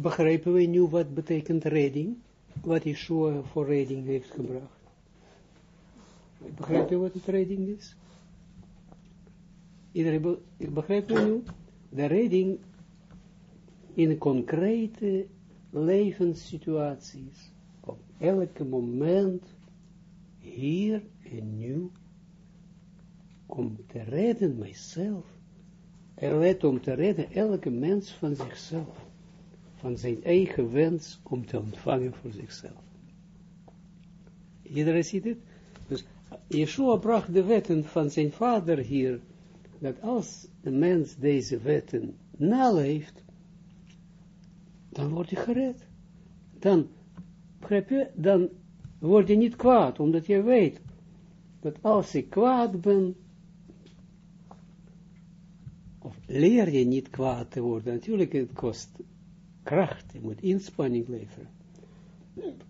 Begrijpen we nu wat betekent redding? Wat Yeshua voor redding heeft gebracht? Begrijpt u wat het redding is? Iedereen begrijpt u nu? De redding in concrete levenssituaties. Op elke moment, hier en nu, om te redden mijzelf. Er om te redden elke mens van zichzelf. Van zijn eigen wens om te ontvangen voor zichzelf. Iedereen ziet het? Dus Yeshua bracht de wetten van zijn vader hier, dat als de mens deze wetten naleeft, dan word je gered. Dan, begrijp je, dan word je niet kwaad, omdat je weet dat als ik kwaad ben, of leer je niet kwaad te worden, natuurlijk het kost kracht, je moet inspanning leveren.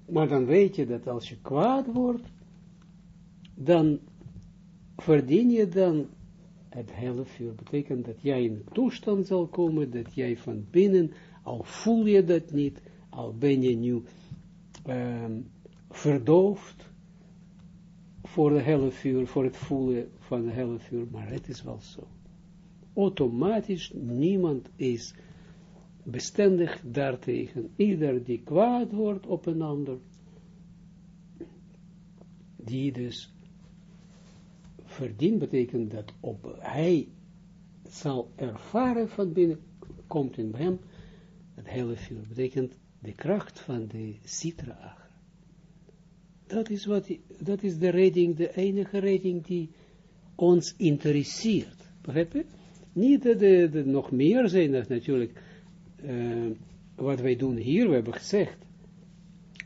Maar dan weet je dat als je kwaad wordt, dan verdien je dan het hele vuur. Betekent dat jij in een toestand zal komen, dat jij van binnen, al voel je dat niet, al ben je nu um, verdoofd voor de hele vuur, voor het voelen van de hele vuur, maar het is wel zo. Automatisch, niemand is bestendig daartegen. Ieder die kwaad wordt op een ander, die dus verdient, betekent dat op, hij zal ervaren van binnen, komt in hem, het hele vuur, betekent de kracht van de citra Dat is, wat, dat is de redding, de enige redding die ons interesseert. Begrijp je? Niet dat er nog meer zijn, natuurlijk, uh, wat wij doen hier, we hebben gezegd,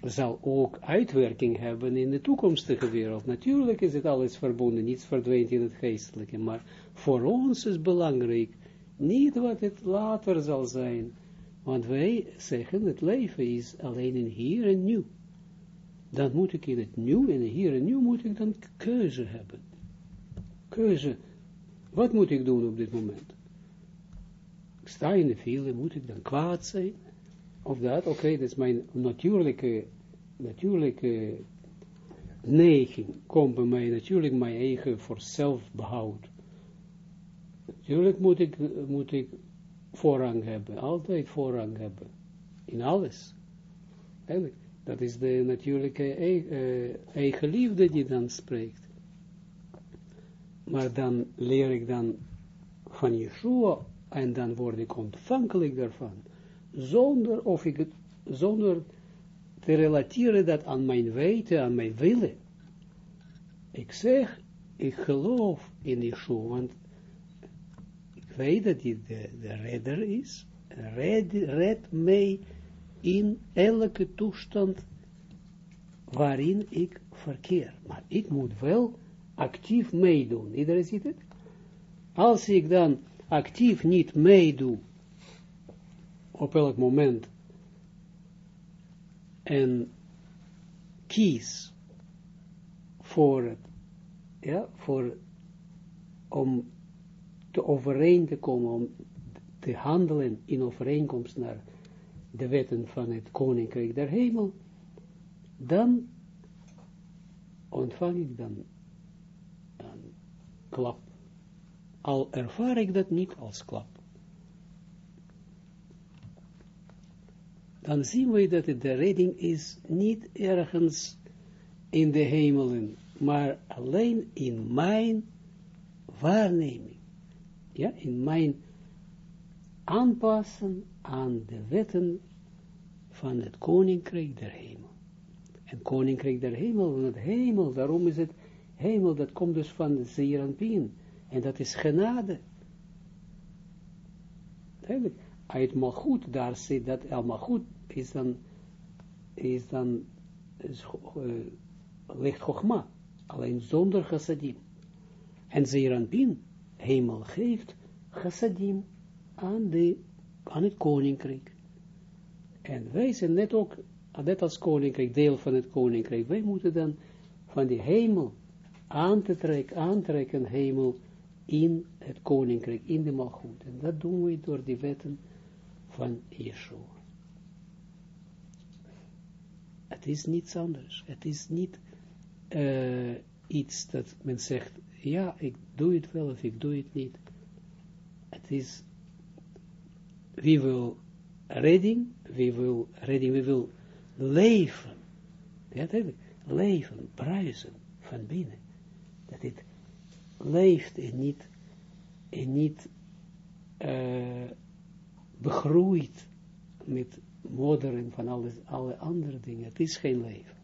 zal ook uitwerking hebben in de toekomstige wereld. Natuurlijk is het alles verbonden, niets verdwijnt in het geestelijke, maar voor ons is belangrijk, niet wat het later zal zijn, want wij zeggen, het leven is alleen in hier en nu. Dan moet ik in het nu en hier en nu moet ik dan keuze hebben. Keuze. Wat moet ik doen op dit moment? Ik sta in de moet ik dan kwaad zijn? Of dat, oké, dat is mijn natuurlijke, natuurlijke neiging. Komt bij mij natuurlijk mijn eigen voor zelfbehoud. Natuurlijk moet ik, moet ik voorrang hebben, altijd voorrang hebben. In alles. Eigenlijk, dat is de natuurlijke eh, eigen liefde die dan spreekt. Maar dan leer ik dan van Yeshua en dan word ik ontvankelijk daarvan. Zonder, of ik het, zonder te relateren dat aan mijn weten, aan mijn willen. Ik zeg, ik geloof in Yeshua, want weet dat hij de, de redder is, red, red mij in elke toestand waarin ik verkeer. Maar ik moet wel actief meedoen. Iedereen ziet het? Als ik dan actief niet meedoe, op elk moment, en kies voor het, ja, voor, om te overeen te komen, om te handelen in overeenkomst naar de wetten van het koninkrijk der hemel, dan ontvang ik dan een klap. Al ervaar ik dat niet als klap. Dan zien we dat de redding is niet ergens in de hemelen, maar alleen in mijn waarneming ja, in mijn aanpassen aan de wetten van het koninkrijk der hemel. En koninkrijk der hemel, het hemel, daarom is het hemel, dat komt dus van de Zeeranpien. En dat is genade. Eigenlijk, uit Malchut, daar zit dat, al Malchut is dan, is dan, is, uh, ligt Chogma, alleen zonder chassadim. En Zeeranpien, hemel geeft chassadim aan, de, aan het koninkrijk. En wij zijn net ook, net als koninkrijk, deel van het koninkrijk. Wij moeten dan van die hemel aan te trekken, aantrekken hemel in het koninkrijk, in de malgoed. En dat doen we door die wetten van Yeshua. Het is niets anders. Het is niet uh, iets dat men zegt, ja, ik doe het wel of ik doe het niet. Het is, wie wil redding, wie wil redding, wie wil leven. Ja, leven, bruisen van binnen. Dat het leeft en niet, en niet uh, begroeid met modder van alle, alle andere dingen. Het is geen leven.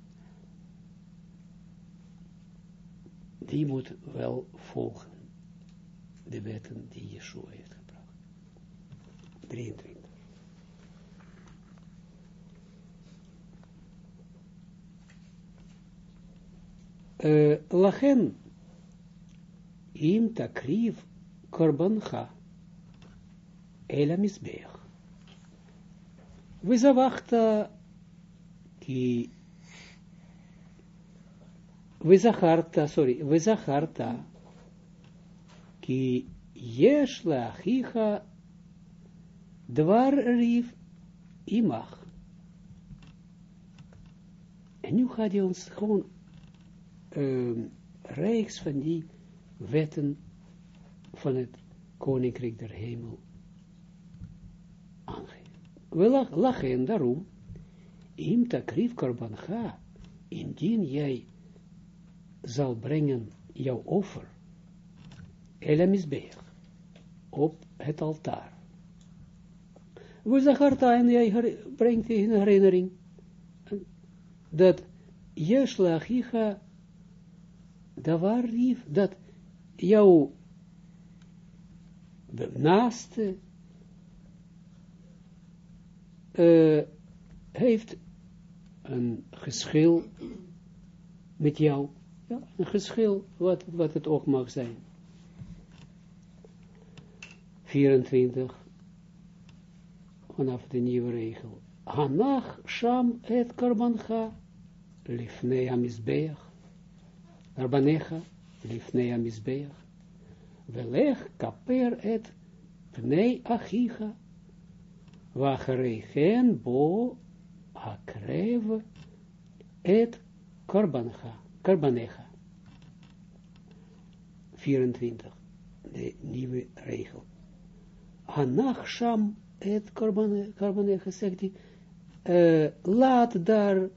Die moet wel volgen de wetten die Yeshua heeft gebracht. 23. Uh, lachen im takriv korbancha el misbeach. וזבחת כי וזכרת, סורי, וזכרת כי יש לאחיך דבר ריב עמך. En nu gaat hij ons gewoon um, reeks van die wetten van het koninkrijk der hemel we lachen daarom, im takrif korbancha, indien jij zal brengen jouw offer, elamisbeer, op het altaar. We zagarta en jij brengt in herinnering, dat daar rief, dat jouw naaste uh, heeft een geschil met jou. Ja, een geschil, wat, wat het ook mag zijn. 24, vanaf de nieuwe regel. Hanach sham et karbancha, lifnei amizbeach, arbanecha, lifnei amizbeach, velech kaper et pnei achicha, Wacharegen bo akrev et korbancha, korbanecha. 24, de nieuwe regel. Hanach sham et korbanecha, zegt hij, uh, laat daar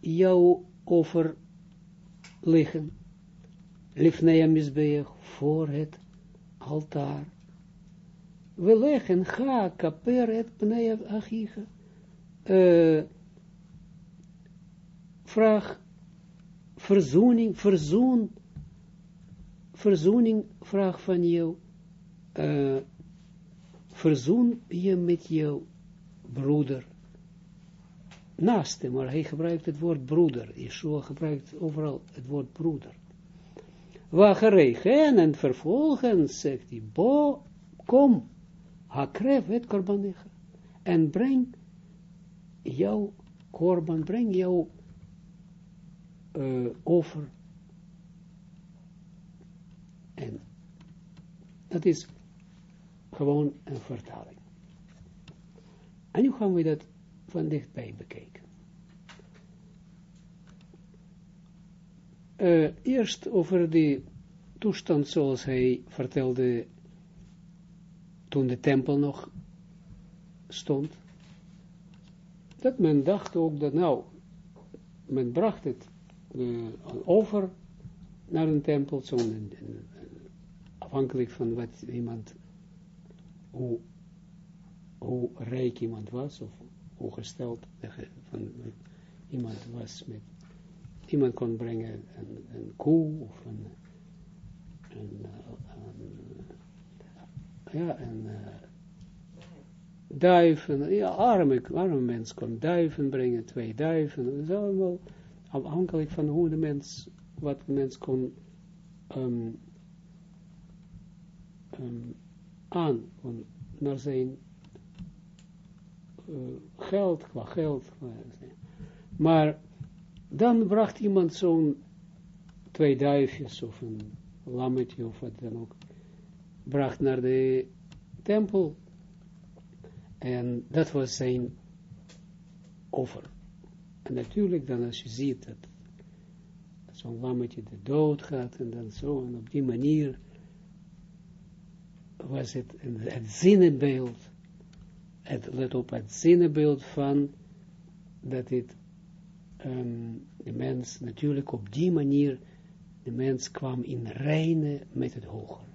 jouw offer liggen. Lifnea misbeeg voor het altaar we leggen ga kaper het pnei achicha. Vraag verzoening, verzoen, verzoening, vraag van jou, verzoen je met jouw broeder. Naaste, maar hij gebruikt het woord broeder. Yeshua gebruikt overal het woord broeder. Wageregen en vervolgens zegt hij, bo, kom, Hakrev het korbanecha. En breng jouw korban, breng jouw uh, offer. En dat is gewoon een vertaling. En nu gaan we dat van dichtbij bekijken. Uh, eerst over de toestand zoals hij vertelde toen de tempel nog stond, dat men dacht ook dat nou, men bracht het uh, over naar een tempel, zo afhankelijk van wat iemand, hoe, hoe rijk iemand was, of hoe gesteld van iemand was met, iemand kon brengen een, een koe, of een, een, een ja, en uh, duiven, ja, arme, arme mens kon duiven brengen, twee duiven, dat is allemaal afhankelijk van hoe de mens, wat de mens kon um, um, aan, kon naar zijn uh, geld, qua geld, maar dan bracht iemand zo'n twee duifjes of een lammetje of wat dan ook, bracht naar de tempel. En dat was zijn offer. En natuurlijk dan als je ziet dat zo'n lammetje de dood gaat en dan zo, en op die manier was het het zinnenbeeld, het, let op het zinnenbeeld van dat dit um, de mens natuurlijk op die manier, de mens kwam in reine met het hoger.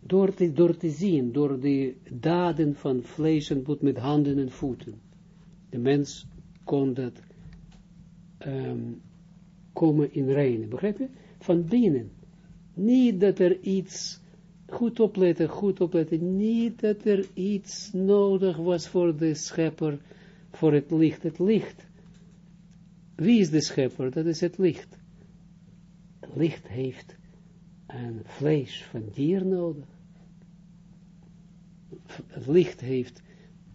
Door te, door te zien, door de daden van vlees en bloed met handen en voeten. De mens kon dat um, komen in reine, begrijp je? Van binnen. Niet dat er iets, goed opletten, goed opletten, niet dat er iets nodig was voor de schepper, voor het licht, het licht. Wie is de schepper? Dat is het licht. Het licht heeft een vlees van dier nodig. Het licht heeft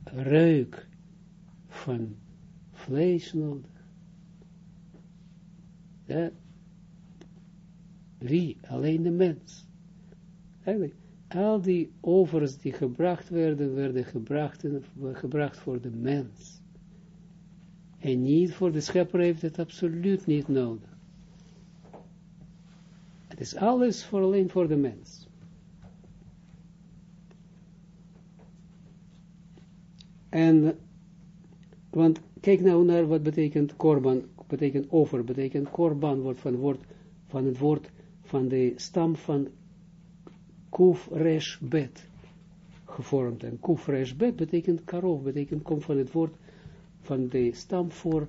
reuk van vlees nodig. Wie? Alleen de mens. Eigenlijk, al die overs die gebracht werden, werden gebracht, gebracht voor de mens. En niet voor de schepper heeft het absoluut niet nodig. Het is alles voor alleen voor de mens. En, want kijk nou naar wat betekent korban, betekent over, betekent korban, wordt van, woord, van het woord van de stam van kuf resh bet gevormd. En kuf resh bet betekent karov, betekent, komt van het woord van de stam voor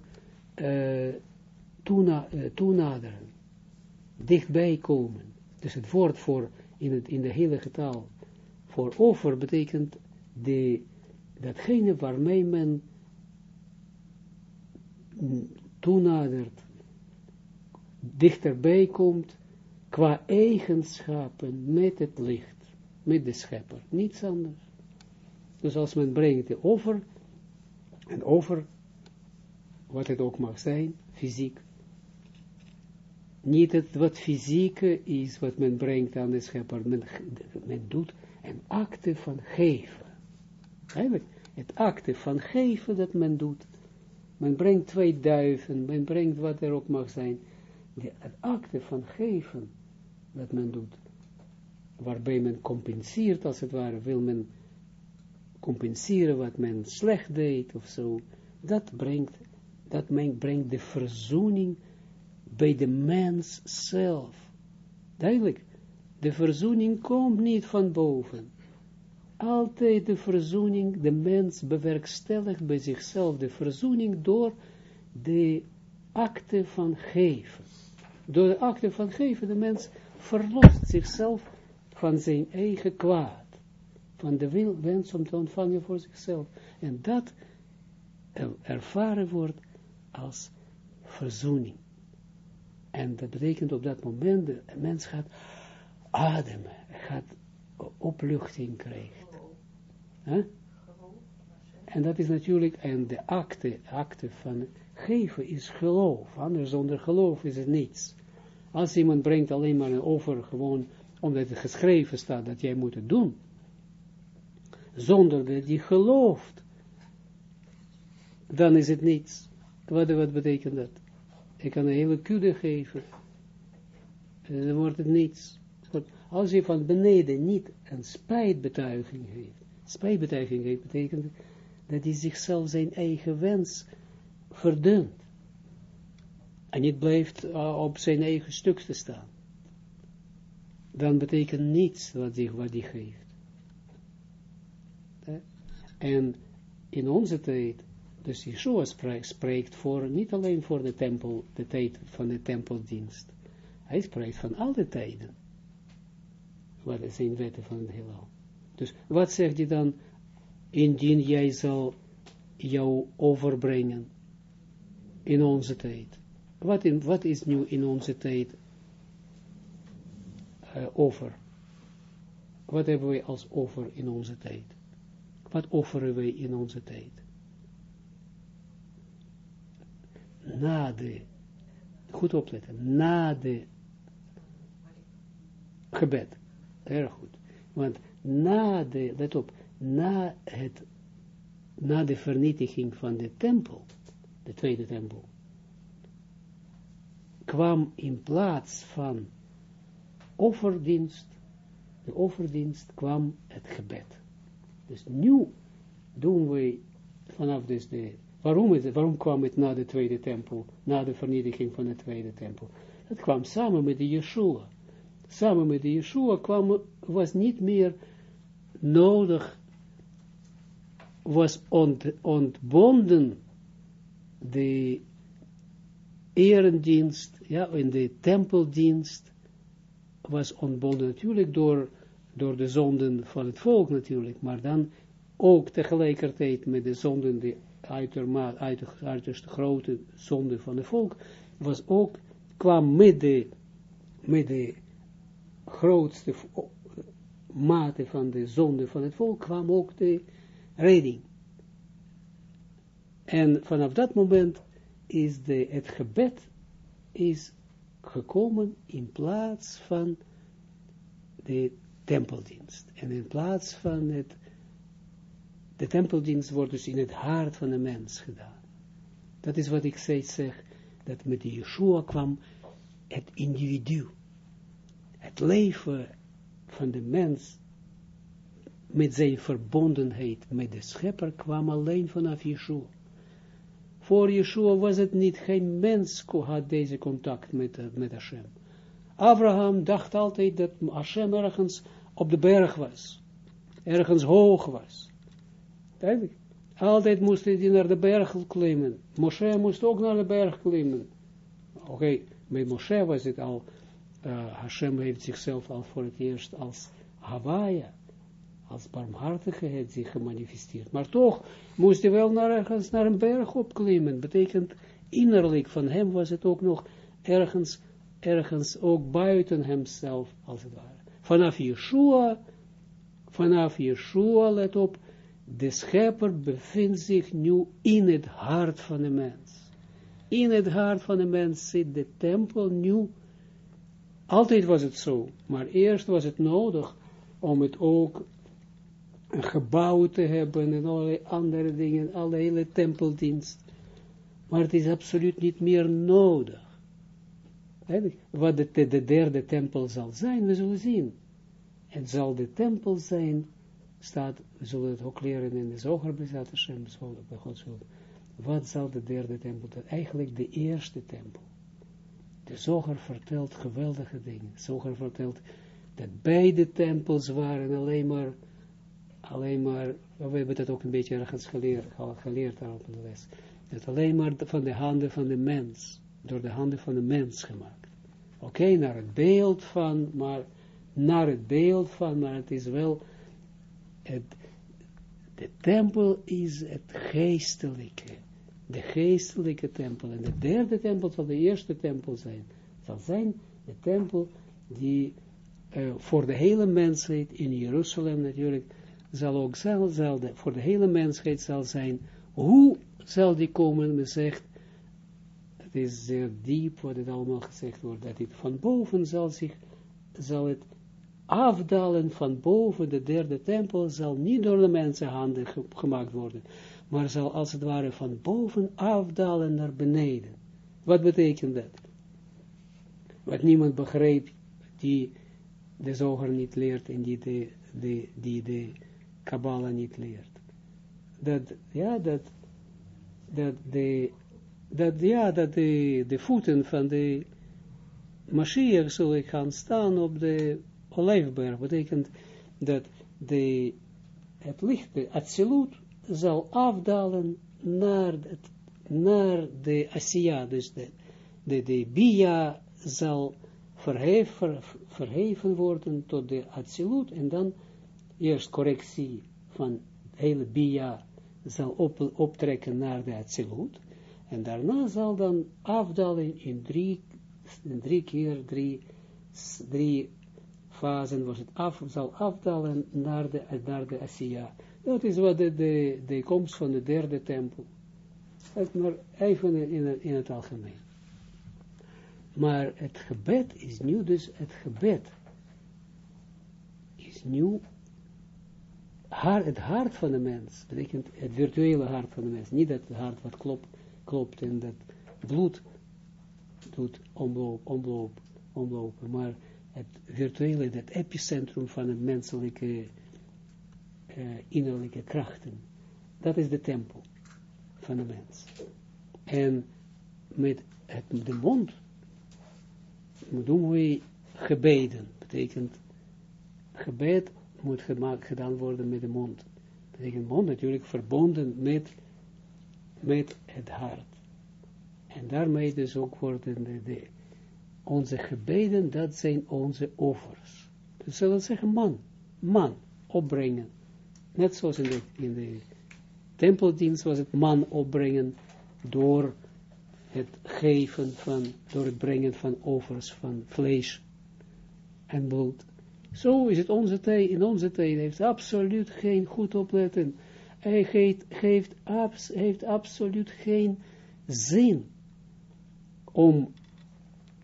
toena, uh, toenaderen, dichtbij komen. Dus het woord voor, in, het, in de hele taal, voor over betekent de, datgene waarmee men toenadert, dichterbij komt, qua eigenschappen met het licht, met de schepper, niets anders. Dus als men brengt de over, en over, wat het ook mag zijn, fysiek, niet het wat fysieke is, wat men brengt aan de schepper, men, men doet een acte van geven. Het acte van geven dat men doet, men brengt twee duiven, men brengt wat er ook mag zijn. Het acte van geven dat men doet, waarbij men compenseert, als het ware, wil men compenseren wat men slecht deed of zo, dat brengt, dat men brengt de verzoening bij de mens zelf. Duidelijk, de verzoening komt niet van boven altijd de verzoening, de mens bewerkstelligt bij zichzelf de verzoening door de acte van geven. Door de acte van geven, de mens verlost zichzelf van zijn eigen kwaad, van de wil, wens om te ontvangen voor zichzelf. En dat ervaren wordt als verzoening. En dat betekent op dat moment, de mens gaat ademen, gaat opluchting krijgen. En dat is natuurlijk, en de acte, acte van geven is geloof. Anders zonder geloof is het niets. Als iemand brengt alleen maar een over, gewoon omdat het geschreven staat dat jij moet het doen, zonder dat je gelooft, dan is het niets. Wat, wat betekent dat? Ik kan een hele kudde geven, en dan wordt het niets. Als je van beneden niet een spijtbetuiging heeft, Spijtbetuiging betekent dat hij zichzelf zijn eigen wens verdunt. En niet blijft uh, op zijn eigen stuk te staan. Dan betekent niets wat hij, wat hij geeft. En in onze tijd, dus Yeshua spreekt, voor, niet alleen voor de tempel, de tijd van de tempeldienst. Hij spreekt van alle tijden. Wat zijn wetten van het heelal. Dus wat zegt hij dan, indien jij zal jou overbrengen in onze tijd? Wat, wat is nu in onze tijd uh, over? Wat hebben wij als over in onze tijd? Wat offeren wij in onze tijd? Na de, goed opletten, na de gebed. Erg goed. Want na de, let op, na, het, na de vernietiging van de tempel, de tweede tempel, kwam in plaats van offerdienst, de offerdienst kwam het gebed. Dus nu doen we vanaf dus de, waarom, het, waarom kwam het na de tweede tempel, na de vernietiging van de tweede tempel? Het kwam samen met de Yeshua. Samen met de Yeshua kwam, was niet meer nodig, was ont, ontbonden de erendienst, ja, in de tempeldienst, was ontbonden natuurlijk door, door de zonden van het volk natuurlijk, maar dan ook tegelijkertijd met de zonden, die uitermate, uiterst grote zonde van het volk, was ook, kwam met de, met de grootste mate van de zonde van het volk, kwam ook de redding. En vanaf dat moment is de, het gebed is gekomen in plaats van de tempeldienst. En in plaats van het, de tempeldienst wordt dus in het hart van de mens gedaan. Dat is wat ik steeds zeg, dat met de Yeshua kwam het individu. Het leven van de mens met zijn verbondenheid met de schepper kwam alleen vanaf Yeshua voor Yeshua was het niet, geen mens had deze contact met, uh, met Hashem. Abraham dacht altijd dat Hashem ergens op de berg was. Ergens hoog was. Duidelijk. Altijd moest hij naar de berg klimmen. Moshe moest ook naar de berg klimmen. Oké, okay, bij Moshe was het al, uh, Hashem heeft zichzelf al voor het eerst als Hawaii als barmhartigheid zich gemanifesteerd. Maar toch moest hij wel naar ergens naar een berg opklimmen. Betekent innerlijk van hem was het ook nog ergens, ergens ook buiten hemzelf, als het ware. Vanaf Yeshua, vanaf Yeshua, let op, de schepper bevindt zich nu in het hart van de mens. In het hart van de mens zit de tempel nu. Altijd was het zo, maar eerst was het nodig om het ook een gebouw te hebben en allerlei andere dingen, alle hele tempeldienst. Maar het is absoluut niet meer nodig. Wat de, de, derde tempel zal zijn, we zullen zien. Het zal de tempel zijn, staat, we zullen het ook leren in de zoger bezat Hashem, bij Gods Wat zal de derde tempel zijn? Eigenlijk de eerste tempel. De zoger vertelt geweldige dingen. De zoger vertelt dat beide tempels waren alleen maar alleen maar, we hebben dat ook een beetje ergens geleerd, geleerd daarop in de les, dat alleen maar van de handen van de mens, door de handen van de mens gemaakt. Oké, naar het beeld van, maar naar het beeld van, maar het is wel, het, de tempel is het geestelijke, de geestelijke tempel. En de derde tempel zal de eerste tempel zijn. zal zijn de tempel die uh, voor de hele mensheid in Jeruzalem natuurlijk zal ook zal, voor de hele mensheid zal zijn, hoe zal die komen, men zegt, het is zeer diep wat het allemaal gezegd wordt, dat het van boven zal zich, zal het afdalen van boven, de derde tempel zal niet door de mensenhanden gemaakt worden, maar zal als het ware van boven afdalen naar beneden. Wat betekent dat? Wat niemand begreep, die de zoger niet leert en die de, de, die de Kabbalah niet leert. Dat, ja, dat, dat de, dat, ja, dat de, de voeten van de Mashiach zullen gaan staan op de olijfberg. Betekent dat de, het licht, de absolute, zal afdalen naar, het, naar de Asiya, dus de, de, de Bia zal verheven, worden tot de absolute en dan eerst correctie van hele Bia zal op, optrekken naar de Atsilut, en daarna zal dan afdalen in drie, in drie keer, drie, drie fasen, was het af, zal afdalen naar de, naar de Asiya. Dat is wat de, de, de komst van de derde tempel. Maar even in, in het algemeen. Maar het gebed is nu dus het gebed. Is hart, het hart van de mens, betekent het virtuele hart van de mens, niet het hart wat klopt klopt en dat bloed doet omloop, omloop, omlopen, maar het virtuele, het epicentrum van het menselijke uh, innerlijke krachten, dat is de tempel van de mens. En met het, de mond doen we gebeden, betekent gebed moet gemaakt, gedaan worden met de mond. Betekent mond natuurlijk verbonden met, met het hart. En daarmee dus ook worden de, onze gebeden, dat zijn onze offers. Dus zullen zeggen, man, man, opbrengen. Net zoals in de, in tempeldienst was het man opbrengen door het geven van, door het brengen van offers van vlees en bloed. Zo is het onze tijd, in onze tijd heeft absoluut geen goed opletten. Hij geeft, geeft abs, heeft absoluut geen zin om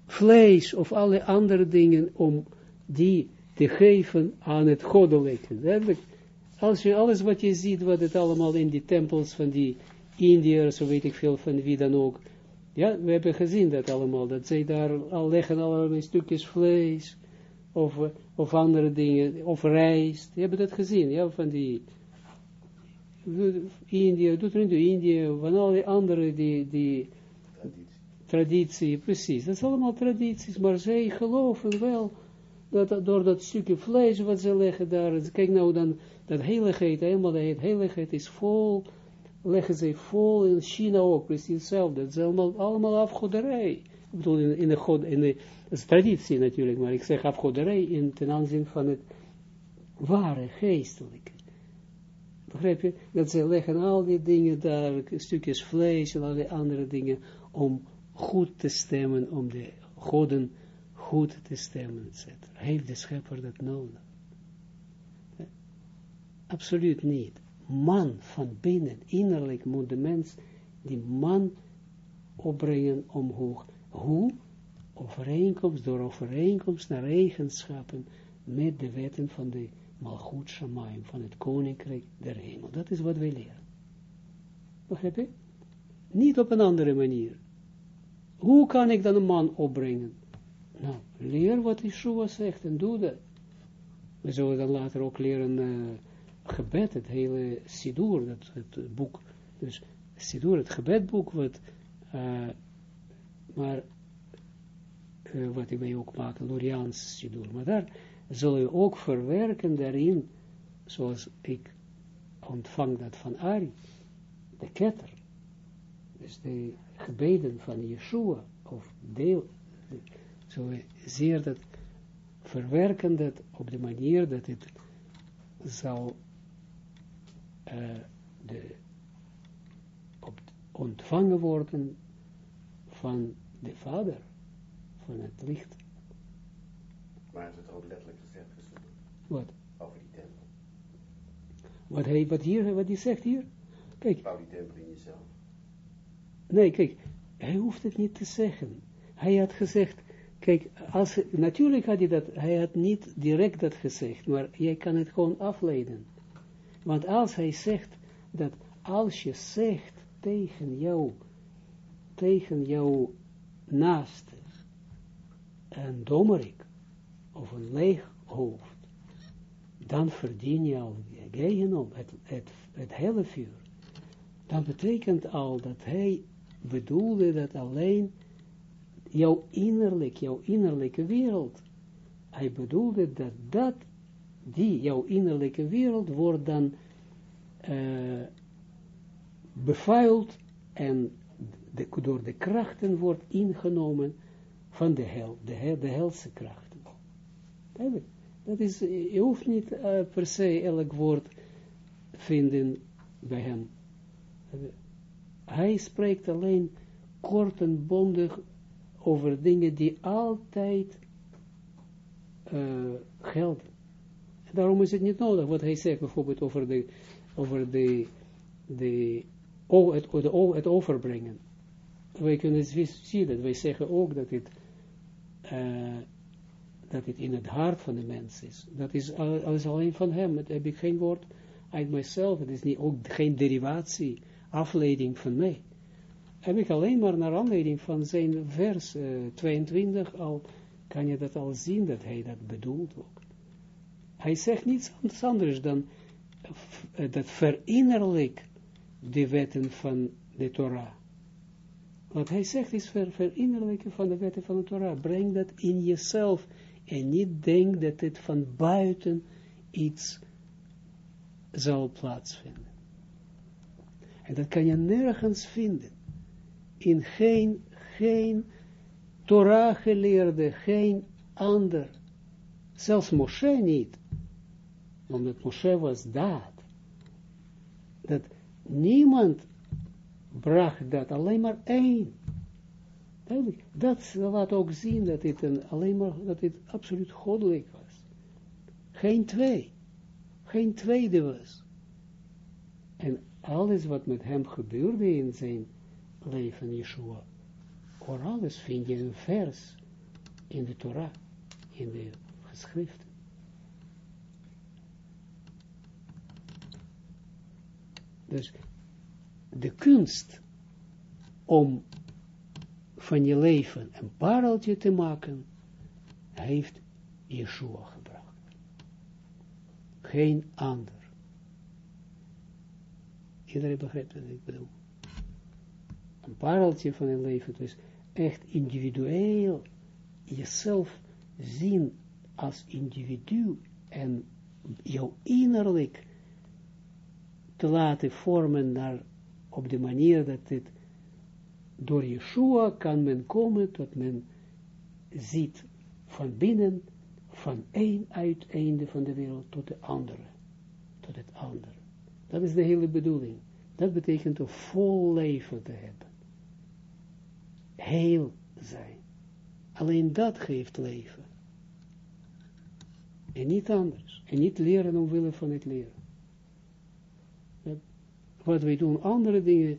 vlees of alle andere dingen, om die te geven aan het goddelijke. Als je alles wat je ziet, wat het allemaal in die tempels van die Indiërs, zo weet ik veel van wie dan ook, ja, we hebben gezien dat allemaal, dat zij daar al leggen allerlei stukjes vlees, of, of andere dingen, of rijst, je hebt dat gezien, ja, van die India, doet er in India, van al die andere, die, die traditie, precies, dat zijn allemaal tradities, maar zij geloven wel, dat door dat stukje vlees wat ze leggen daar, kijk nou dan, dat heiligheid, helemaal dat heiligheid is vol, leggen ze vol in China ook, precies hetzelfde, dat is allemaal, allemaal afgoderij, ik bedoel, in, de god, in de, is traditie natuurlijk, maar ik zeg afgoderij in ten aanzien van het ware, geestelijke. Begrijp je? Dat ze leggen al die dingen daar, stukjes vlees en al die andere dingen, om goed te stemmen, om de goden goed te stemmen, etc. Heeft de schepper dat nodig? Absoluut niet. Man van binnen, innerlijk moet de mens die man opbrengen omhoog. Hoe? Overeenkomst, door overeenkomst naar eigenschappen met de wetten van de Malchut Shamaim, van het koninkrijk der hemel. Dat is wat wij leren. Begrijp je? Niet op een andere manier. Hoe kan ik dan een man opbrengen? Nou, leer wat Yeshua zegt en doe dat. We zullen dan later ook leren uh, gebed, het hele Sidur, dat, het boek, dus Sidur, het gebedboek, wat, uh, maar, uh, wat wij ook maken, Loriaans Sidur, maar daar zullen we ook verwerken daarin, zoals ik ontvang dat van Ari, de ketter, dus de gebeden van Yeshua, of deel, zo zeer dat verwerken dat op de manier dat het zal uh, de, op, ontvangen worden van de Vader, van het licht. Maar is het ook letterlijk gezegd? Wat? Over die tempel. Wat hij, wat hier, wat hij zegt hier? Kijk. Bouw die tempel in jezelf. Nee, kijk, hij hoeft het niet te zeggen. Hij had gezegd, kijk, als, natuurlijk had hij dat, hij had niet direct dat gezegd, maar jij kan het gewoon afleiden. Want als hij zegt dat als je zegt tegen jou, tegen jouw naaste, een dommerik of een leeg hoofd, dan verdien je al gehenom, het, het, het hele vuur. Dan betekent al dat hij bedoelde dat alleen jouw innerlijk, jouw innerlijke wereld, hij bedoelde dat dat, die, jouw innerlijke wereld, wordt dan uh, bevuild en de, door de krachten wordt ingenomen van de hel, de, hel, de helse krachten. Dat is, je hoeft niet uh, per se elk woord vinden bij hem. Hij spreekt alleen kort en bondig over dingen die altijd uh, gelden. Daarom is het niet nodig wat hij zegt bijvoorbeeld over de, over de, de, het, het overbrengen. Wij kunnen zien dat wij zeggen ook dat het, uh, dat het in het hart van de mens is. Dat is alles alleen van hem. Dat heb ik geen woord uit mijzelf. Het is niet, ook geen derivatie afleiding van mij. heb ik alleen maar naar aanleiding van zijn vers eh, 22 al, kan je dat al zien, dat hij dat bedoelt ook. Hij zegt niets anders dan uh, dat verinnerlijk de wetten van de Torah. Wat hij zegt is ver, verinnerlijken van de wetten van de Torah. Breng dat in jezelf en niet denk dat het van buiten iets zal plaatsvinden. En dat kan je nergens vinden. In geen, geen Torah geleerde, geen ander. Zelfs Moshe niet. Omdat Moshe was dat. Dat niemand bracht dat, alleen maar één. Dat laat ook zien dat dit een, alleen maar, dat dit absoluut goddelijk was. Geen twee. Geen tweede was. En alles wat met hem gebeurde in zijn leven, Yeshua, voor alles vind je een vers in de Torah, in de geschriften. Dus de kunst om van je leven een pareltje te maken, heeft Yeshua gebracht. Geen ander. Iedereen begrijpt wat ik bedoel. Een pareltje van een leven, dus echt individueel jezelf zien als individu en jouw innerlijk te laten vormen naar, op de manier dat het door Yeshua kan men komen tot men ziet van binnen, van één uiteinde van de wereld tot de andere, tot het andere. Dat is de hele bedoeling. Dat betekent een vol leven te hebben. Heel zijn. Alleen dat geeft leven. En niet anders. En niet leren omwille van het leren. Wat wij doen, andere dingen,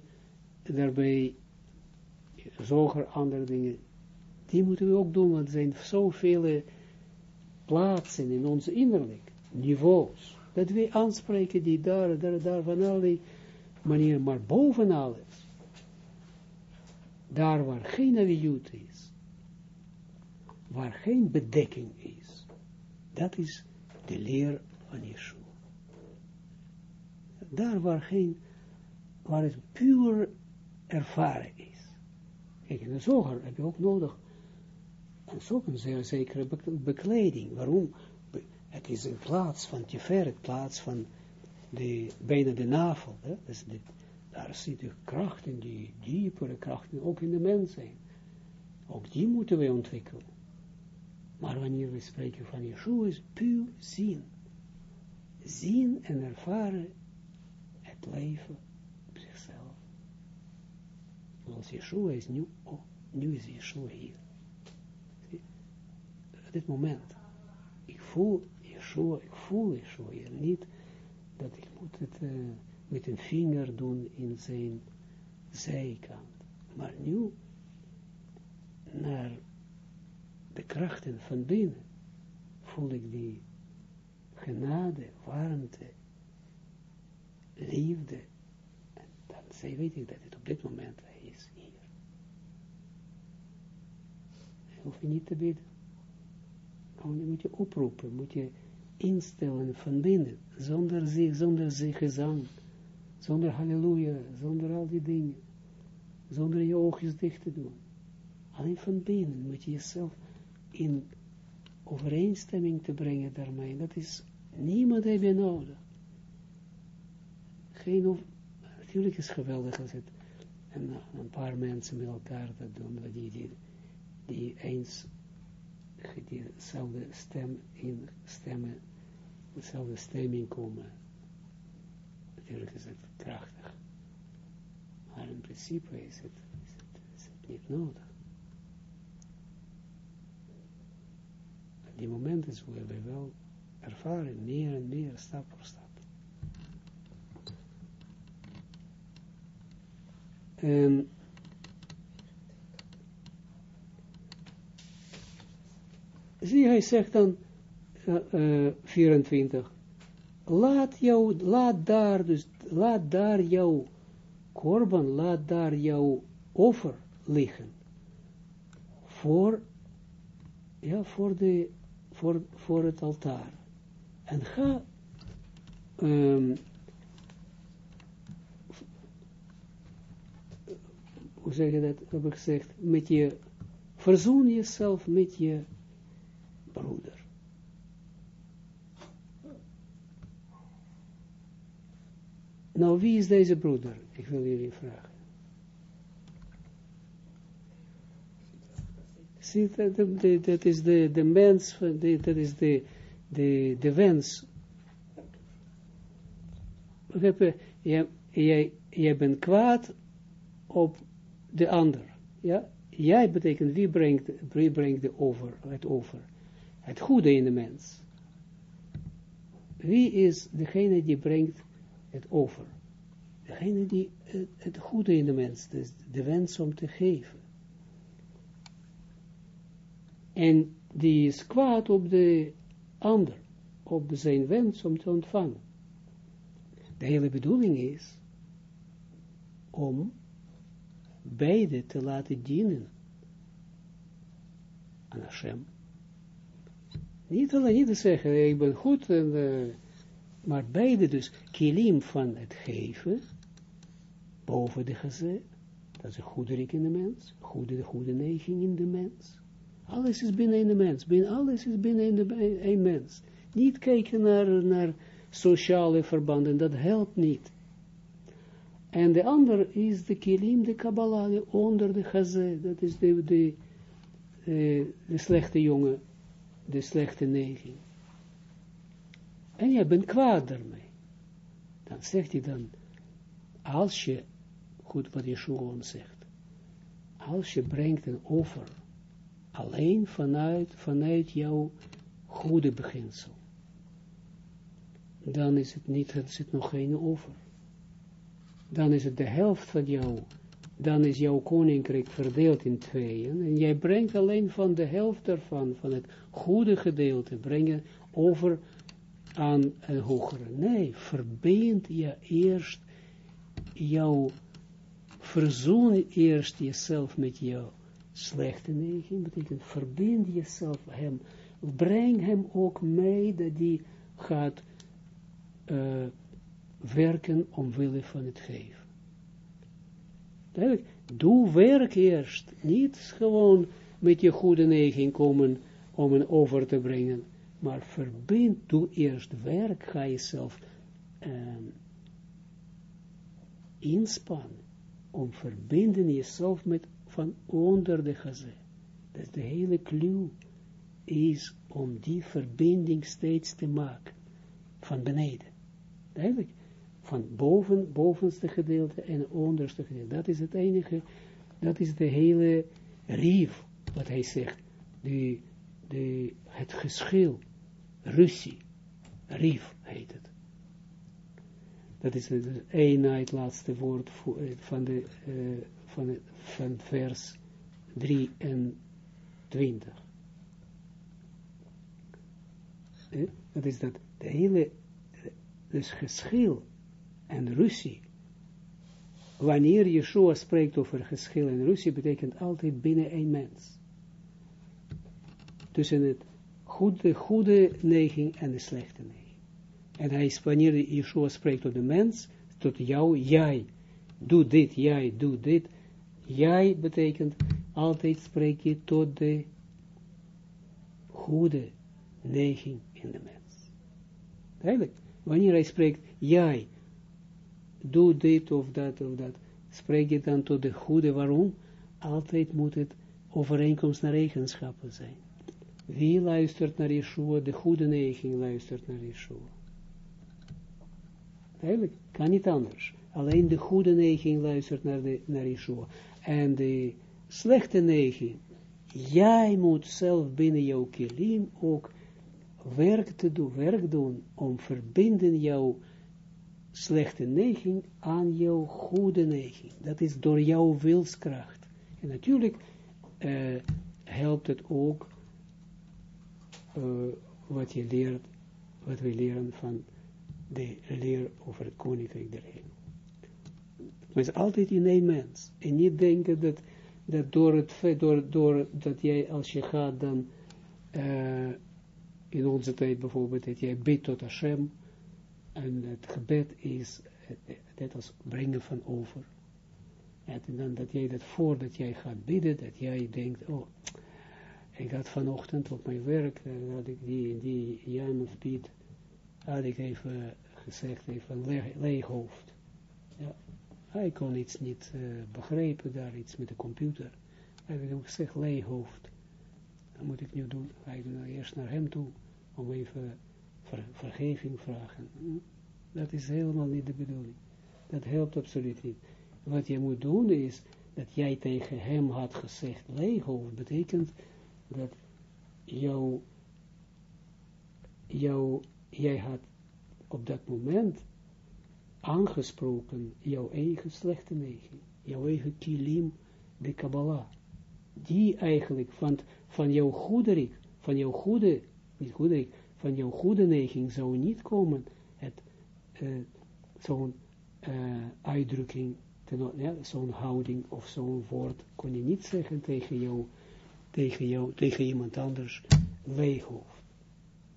daarbij, zoger andere dingen, die moeten we ook doen, want er zijn zoveel plaatsen in onze innerlijk, niveaus, dat wij aanspreken die daar, daar, daar van allerlei manieren, maar boven alles, daar waar geen aviyut is, waar geen bedekking is, dat is de leer van Yeshua. Daar waar geen, waar het puur ervaren is. Kijk, in de zoger heb je ook nodig en ook een zekere bekleding. Waarom? Het is een plaats van Tiferet, plaats van de, bijna de navel. Hè? Dus de, daar zit de kracht in, die diepere krachten, ook in de mens zijn. Ook die moeten wij ontwikkelen. Maar wanneer we spreken van Yeshua, is puur zien. Zien en ervaren het leven. Zoals Yeshua is nu, oh, nu is Yeshua hier. Op dit moment. Ik voel Yeshua, ik voel Yeshua hier. Niet dat ik moet het met een vinger doen in zijn zijkant. Maar nu naar de krachten van binnen voel ik die genade, warmte, liefde. En dan zei, weet ik dat het op dit moment is hier. Je hoef je niet te bidden. Dan moet je oproepen, moet je instellen van binnen, zonder zich, zonder zich gezang, zonder halleluja, zonder al die dingen, zonder je oogjes dicht te doen. Alleen van binnen moet je jezelf in overeenstemming te brengen daarmee. Dat is, niemand heb je nodig. Geen, of, natuurlijk is het geweldig als het een, een paar mensen met elkaar dat doen, die, die, die eens diezelfde stem in stemmen, dezelfde stemming komen. Natuurlijk is het krachtig. Maar in principe is het, is is het niet nodig. Die momenten zullen we wel ervaren, meer en meer, stap voor stap. En zie hij zegt dan uh, uh, 24 laat jou, laat daar dus, laat daar jouw korban, laat daar jouw offer liggen. Voor, ja, voor, de, voor, voor het altaar. En ga um, hoe zeg je dat, heb ik gezegd, met je, verzoen jezelf met je broeder. Nou, wie is deze broeder? Ik wil jullie vragen. Zie, dat, is de, de mens, dat is de, de, de wens. Jij, jij, jij bent kwaad op de ander. Ja? Jij betekent, wie brengt, wie brengt de over, het over? Het goede in de mens. Wie is degene die brengt het over? Degene die het, goede in de mens, dus de wens om te geven. En die is kwaad op de ander, op zijn wens om te ontvangen. De hele bedoeling is om beide te laten dienen aan Hashem. Niet alleen niet zeggen, ik ben goed, en, uh, maar beide dus, kilim van het geven, boven de gezet, dat is een goederik in de mens, goede, de goede neiging in de mens. Alles is binnen de mens, binnen, alles is binnen de, een mens. Niet kijken naar, naar sociale verbanden, dat helpt niet. En de ander is de kilim, de Kabbalah, onder de gazé. Dat is de, de, de, de slechte jongen, de slechte neiging. En je bent kwaad daarmee. Dan zegt hij dan, als je, goed wat Yeshua zegt, als je brengt een offer, alleen vanuit, vanuit jouw goede beginsel, dan is het niet, het zit nog geen offer dan is het de helft van jou, dan is jouw koninkrijk verdeeld in tweeën, en jij brengt alleen van de helft ervan, van het goede gedeelte, brengen over aan een hogere. Nee, verbind je eerst jouw, verzoen eerst jezelf met jouw slechte neiging, betekent verbind jezelf hem, breng hem ook mee dat die gaat uh, werken omwille van het geven. Doe werk eerst, niet gewoon met je goede neiging komen om een over te brengen, maar verbind, doe eerst werk, ga jezelf um, inspannen, om verbinden jezelf met van onder de gazé. Dat de hele clue. Is om die verbinding steeds te maken, van beneden. Duidelijk, van boven, bovenste gedeelte en onderste gedeelte. Dat is het enige, dat is de hele rief, wat hij zegt, de, de, het geschil, Russie, rief heet het. Dat is het één het laatste woord eh, van, de, uh, van, van vers 23. Eh? Dat is dat, de hele, dus geschil en ruzie. Wanneer Yeshua spreekt over geschil en ruzie, betekent altijd binnen een mens. Tussen het goede, goede neiging en de slechte neiging. En hij wanneer Yeshua spreekt tot de mens, tot jou, jij, doe dit, jij, doe dit. Jij betekent, altijd spreek je tot de goede neiging in de mens. Eigenlijk, wanneer hij spreekt, jij, doe dit of dat of dat. Spreek je dan tot de goede, waarom? Altijd moet het overeenkomst naar eigenschappen zijn. Wie luistert naar Yeshua? De goede neiging luistert naar Yeshua. Eigenlijk kan niet anders. Alleen de goede neiging luistert naar, de, naar Yeshua. En de slechte neiging, jij moet zelf binnen jouw kilim ook werk te doen, werk doen om verbinden jouw slechte neiging aan jouw goede neiging. Dat is door jouw wilskracht. En natuurlijk uh, helpt het ook uh, wat je leert, wat we leren van de leer over het koninkrijk der hemel. Maar het is altijd in één mens. En niet denken dat, dat door het feit, door, door dat jij als je gaat dan, uh, in onze tijd bijvoorbeeld, dat jij bidt tot Hashem, en het gebed is, net als brengen van over. En dan dat jij dat voordat jij gaat bidden, dat jij denkt, oh, ik had vanochtend op mijn werk, uh, had ik die, die Jan of Piet, had ik even gezegd, even een le leeg hoofd. Ja. Hij kon iets niet uh, begrijpen daar, iets met de computer. Hij heeft hem gezegd, leeg hoofd. Dat moet ik nu doen. Ga ik nou eerst naar hem toe, om even ver, vergeving vragen. Dat is helemaal niet de bedoeling. Dat helpt absoluut niet. Wat je moet doen is, dat jij tegen hem had gezegd, leeghoofd, betekent dat jou, jou, jij had op dat moment aangesproken jouw eigen slechte neiging, jouw eigen kilim, de Kabbalah, die eigenlijk van, van jouw goede van jouw goede, niet goede van jouw goede neiging zou niet komen, het, uh, zo'n uh, uitdrukking, zo'n houding of zo'n woord kon je niet zeggen tegen jou, tegen jou, tegen iemand anders, leeghoofd.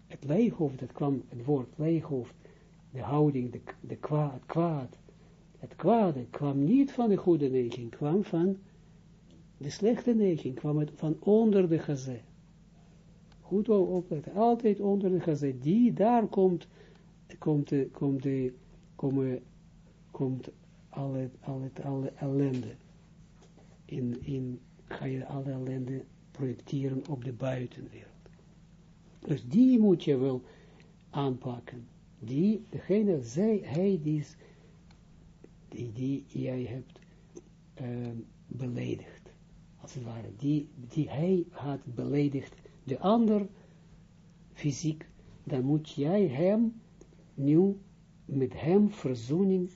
Het leeghoofd, dat kwam, het woord leeghoofd, de houding, de, de kwaad, kwaad, het kwade kwam niet van de goede neiging, kwam van de slechte neiging, kwam het van onder de gazé. Goed opletten, altijd onder de gazé, die, daar komt, komt, de, komt, de, komen, komt alle, alle, alle ellende. In, in, ga je alle ellende projecteren op de buitenwereld. Dus die moet je wel aanpakken. Die, degene, zij, hij, die, die, die jij hebt uh, beledigd. Als het ware. Die, die hij had beledigd, de ander, fysiek, dan moet jij hem nu met hem verzoening,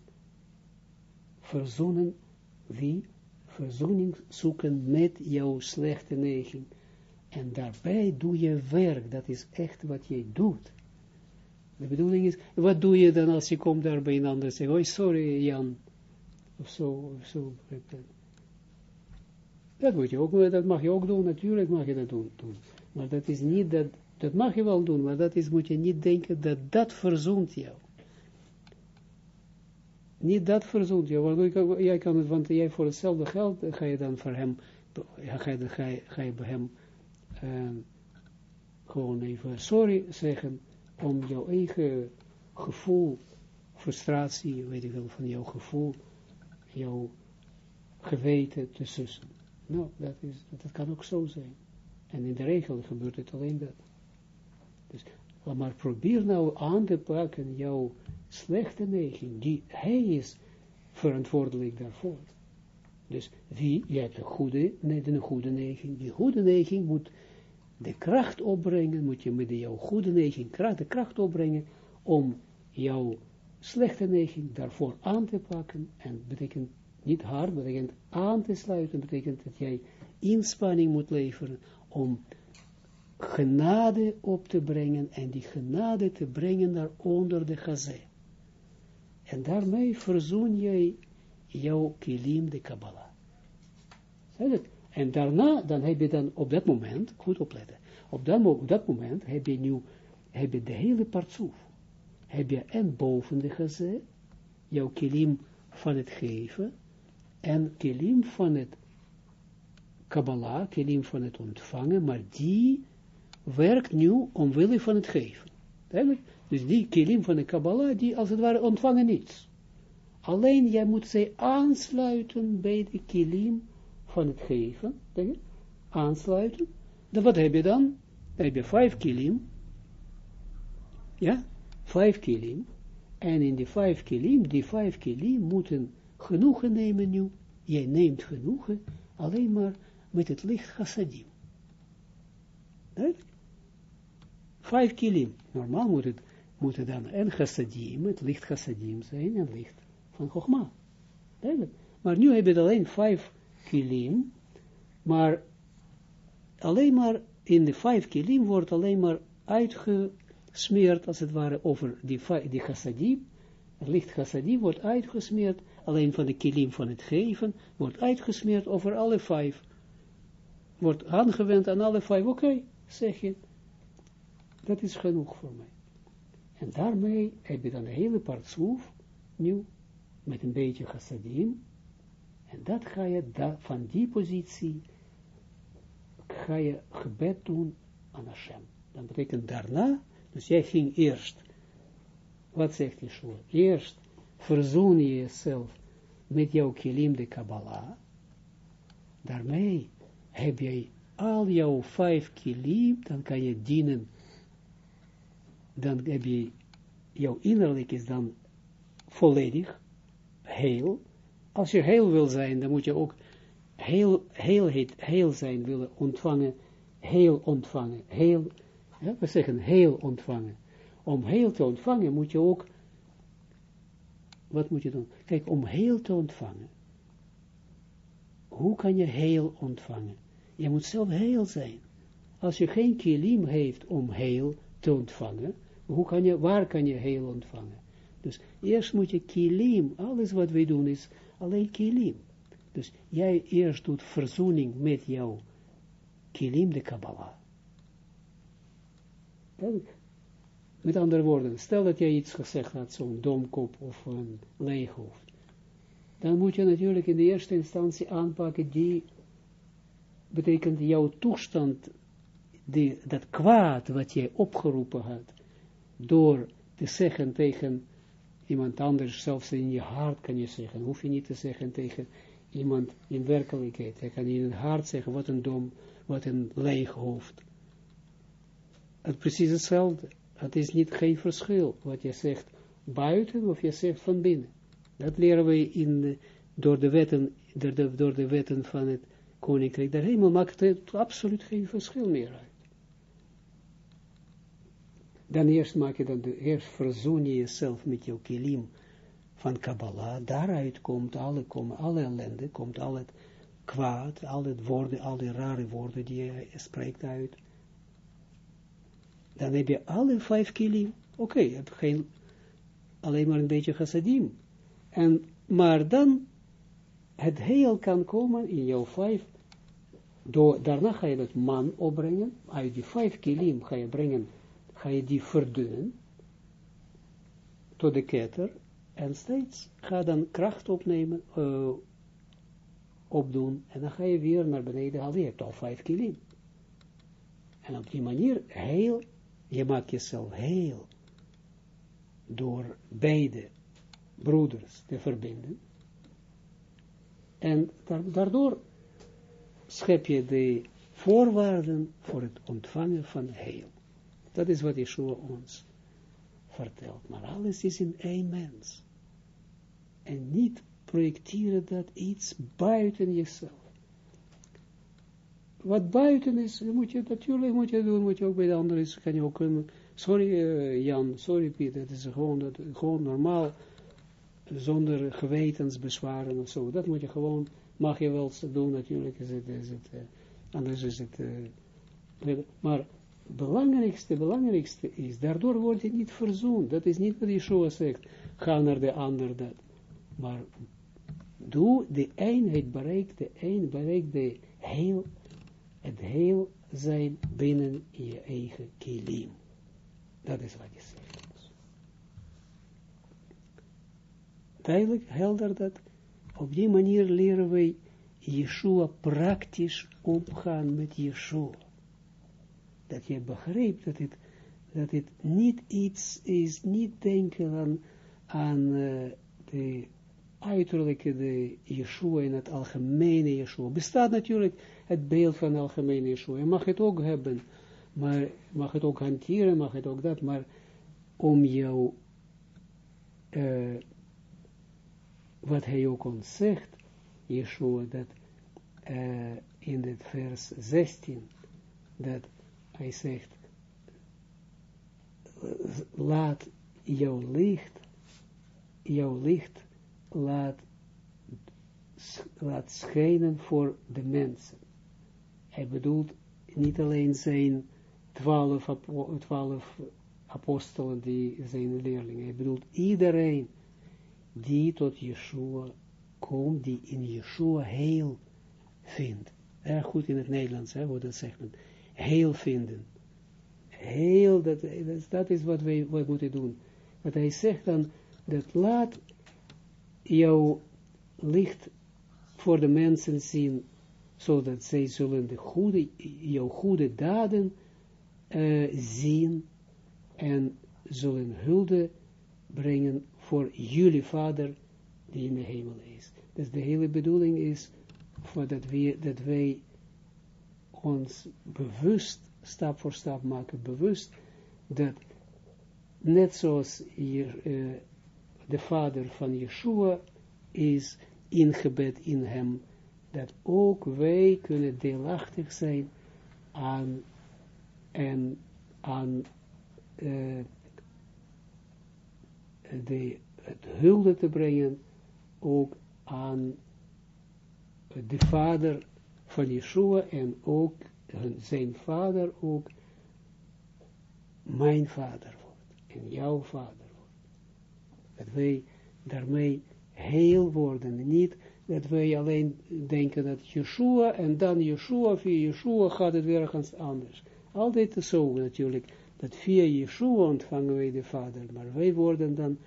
verzoenen, wie? Verzoening zoeken met jouw slechte neiging. En daarbij doe je werk, dat is echt wat jij doet. De bedoeling is, wat doe je dan als je komt daar bij een ander en zegt, oh sorry Jan, of zo, zo. Dat moet je ook, dat mag je ook doen, natuurlijk mag je dat doen. Maar dat is niet, dat, dat mag je wel doen, maar dat is, moet je niet denken dat dat verzoent jou. Niet dat verzoent jou, want jij kan het, want jij voor hetzelfde geld ga je dan voor hem, ga je, ga je, ga bij hem uh, gewoon even sorry zeggen, om jouw eigen gevoel, frustratie, weet ik wel, van jouw gevoel, jouw geweten te sussen. Nou, dat, is, dat kan ook zo zijn. En in de regel gebeurt het alleen dat. Dus, maar probeer nou aan te pakken jouw slechte neiging, die hij is verantwoordelijk daarvoor. Dus wie, je hebt een goede, een goede neiging, die goede neiging moet de kracht opbrengen, moet je met jouw goede neiging kracht, de kracht opbrengen om jouw slechte neiging daarvoor aan te pakken. En betekent niet hard, betekent aan te sluiten, betekent dat jij inspanning moet leveren om genade op te brengen en die genade te brengen naar onder de gazé. En daarmee verzoen jij jouw kilim de Kabbalah. En daarna, dan heb je dan op dat moment, goed opletten, op dat, dat moment heb je nu, heb je de hele partsoef. Heb je en boven de geze, jouw kilim van het geven, en kilim van het Kabbalah, kilim van het ontvangen, maar die werkt nu omwille van het geven. Dus die kilim van de Kabbalah, die als het ware ontvangen niets. Alleen jij moet ze aansluiten bij de kilim van het geven, aansluiten, dan wat heb je dan? Dan heb je vijf kilim, ja, vijf kilim, en in die vijf kilim, die vijf kilim moeten genoegen nemen nu, jij neemt genoegen alleen maar met het licht chassadim. Vijf kilim, normaal moet het, moet dan en chassadim, het licht chassadim zijn, en licht van Chogma. Maar nu heb je alleen vijf kilim, maar alleen maar in de vijf kilim wordt alleen maar uitgesmeerd, als het ware, over die, die chassadim, het licht chassadim wordt uitgesmeerd alleen van de kilim van het geven, wordt uitgesmeerd over alle vijf. Wordt aangewend aan alle vijf. Oké, zeg je. Dat is genoeg voor mij. En daarmee heb je dan een hele partsoef, nu, met een beetje chassadim. En dat ga je, van die positie, ga je gebed doen aan Hashem. Dan betekent daarna, dus jij ging eerst, wat zegt Yeshua? Eerst verzoen je jezelf met jouw kilim de Kabbalah. Daarmee heb je al jouw vijf kilim, dan kan je dienen, dan heb je, jouw innerlijk is dan volledig, heel. Als je heel wil zijn, dan moet je ook heel, heelheid, heel zijn willen ontvangen, heel ontvangen, heel, we zeggen heel ontvangen. Om heel te ontvangen moet je ook, wat moet je doen? Kijk, om heel te ontvangen, hoe kan je heel ontvangen? Je moet zelf heel zijn. Als je geen kilim heeft om heel te ontvangen, hoe kan je, waar kan je heel ontvangen? Dus eerst moet je kilim, alles wat wij doen is alleen kilim. Dus jij eerst doet verzoening met jouw kilim de Kabbalah. Met andere woorden, stel dat jij iets gezegd had, zo'n domkop of een leeghoofd. Dan moet je natuurlijk in de eerste instantie aanpakken, die betekent jouw toestand, dat kwaad wat jij opgeroepen had, door te zeggen tegen iemand anders, zelfs in je hart kan je zeggen, hoef je niet te zeggen tegen iemand in werkelijkheid. Hij kan in het hart zeggen, wat een dom, wat een leeg hoofd. Het precies hetzelfde. Het is niet geen verschil wat je zegt buiten of je zegt van binnen. Dat leren we in, door, de wetten, door, de, door de wetten van het koninkrijk der hemel maakt het absoluut geen verschil meer uit. Dan eerst maak je dan eerst verzoen je jezelf met jouw kilim van Kabbalah, daaruit komt alle, komen alle ellende, komt al het kwaad, al het woorden, al die rare woorden die je spreekt uit. Dan heb je alle vijf kilim, oké, okay, je hebt geen, alleen maar een beetje chassadim. En, maar dan, het heel kan komen in jouw vijf, door, daarna ga je het man opbrengen, uit die vijf kilim ga je brengen ga je die verdunnen tot de ketter en steeds ga dan kracht opnemen, uh, opdoen en dan ga je weer naar beneden halen, je hebt al vijf kilim. En op die manier heel, je maakt jezelf heel door beide broeders te verbinden. En daardoor schep je de voorwaarden voor het ontvangen van heel. Dat is wat Yeshua ons vertelt. Maar alles is in één mens. En niet projecteren dat iets buiten jezelf. Wat buiten is, moet je natuurlijk moet je doen, moet je ook bij de anderen, kan je ook kunnen, sorry uh, Jan, sorry Piet, dat is gewoon, dat, gewoon normaal, zonder gewetensbezwaren of zo, dat moet je gewoon, mag je wel doen, natuurlijk is het, is het uh, anders is het, uh, maar belangrijkste, belangrijkste is, daardoor word je niet verzoend. Dat is niet wat Yeshua zegt, ga naar de ander dat. Maar doe de eenheid, bereik de een, bereik de heel, het heel zijn binnen je eigen kilim. Dat is wat je zegt. Duidelijk, helder dat. Op die manier leren wij Yeshua praktisch omgaan met Yeshua dat je begrijpt dat het, dat het niet iets is, niet denken aan, aan uh, de uiterlijke, de Yeshua in het algemene Yeshua. Bestaat natuurlijk het beeld van algemene Yeshua. Je mag het ook hebben, maar mag het ook hanteren, mag het ook dat, maar om jou, uh, wat hij ook ons zegt, Yeshua, dat uh, in het vers 16, dat hij zegt, laat jouw licht, jouw licht, laat, laat schijnen voor de mensen. Hij bedoelt niet alleen zijn twaalf, twaalf apostelen, die zijn leerlingen. Hij bedoelt iedereen, die tot Yeshua komt, die in Yeshua heel vindt. Erg goed in het Nederlands, hè, hoe dat zegt men. Heel vinden. Heel, dat, dat is wat wij wat moeten doen. Wat hij zegt dan, dat laat jouw licht voor de mensen zien, zodat zij zullen de goede, jouw goede daden uh, zien en zullen hulde brengen voor jullie vader die in de hemel is. Dus de hele bedoeling is voor dat, wij, dat wij ons bewust, stap voor stap maken, bewust, dat net zoals hier uh, de vader van Yeshua is ingebed in hem, dat ook wij kunnen deelachtig zijn aan en aan uh, de, het hulde te brengen ook aan de vader van Yeshua en ook zijn vader ook mijn vader wordt en jouw vader wordt. Dat wij daarmee heel worden, niet dat wij alleen denken dat Yeshua en dan Yeshua, via Yeshua gaat het weer ergens anders. Altijd zo natuurlijk, dat via Yeshua ontvangen wij de Vader, maar wij worden dan,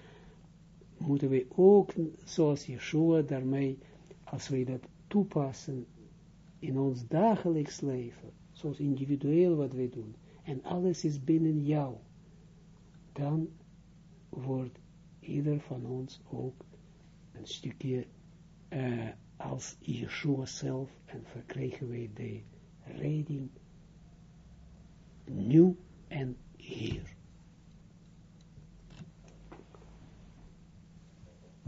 moeten wij ook, zoals Yeshua, daarmee, als wij dat toepassen in ons dagelijks leven, zoals individueel wat wij doen, en alles is binnen jou, dan wordt ieder van ons ook een stukje uh, als Yeshua zelf en verkregen wij de redding nu en hier.